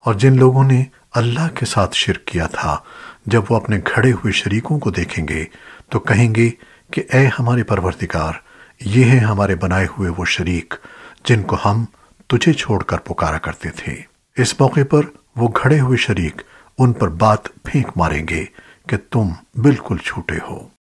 اور جن لوگوں نے اللہ کے ساتھ شرک کیا تھا، جب وہ اپنے گھڑے ہوئے شریکوں کو دیکھیں گے، تو کہیں گے کہ اے ہمارے پروردگار، یہ ہیں ہمارے بنائے ہوئے وہ شریک جن کو ہم تجھے چھوڑ کر پکارا کرتے تھے۔ اس موقع پر وہ گھڑے ہوئے شریک ان پر بات پھینک ماریں گے کہ تم بالکل چھوٹے ہو۔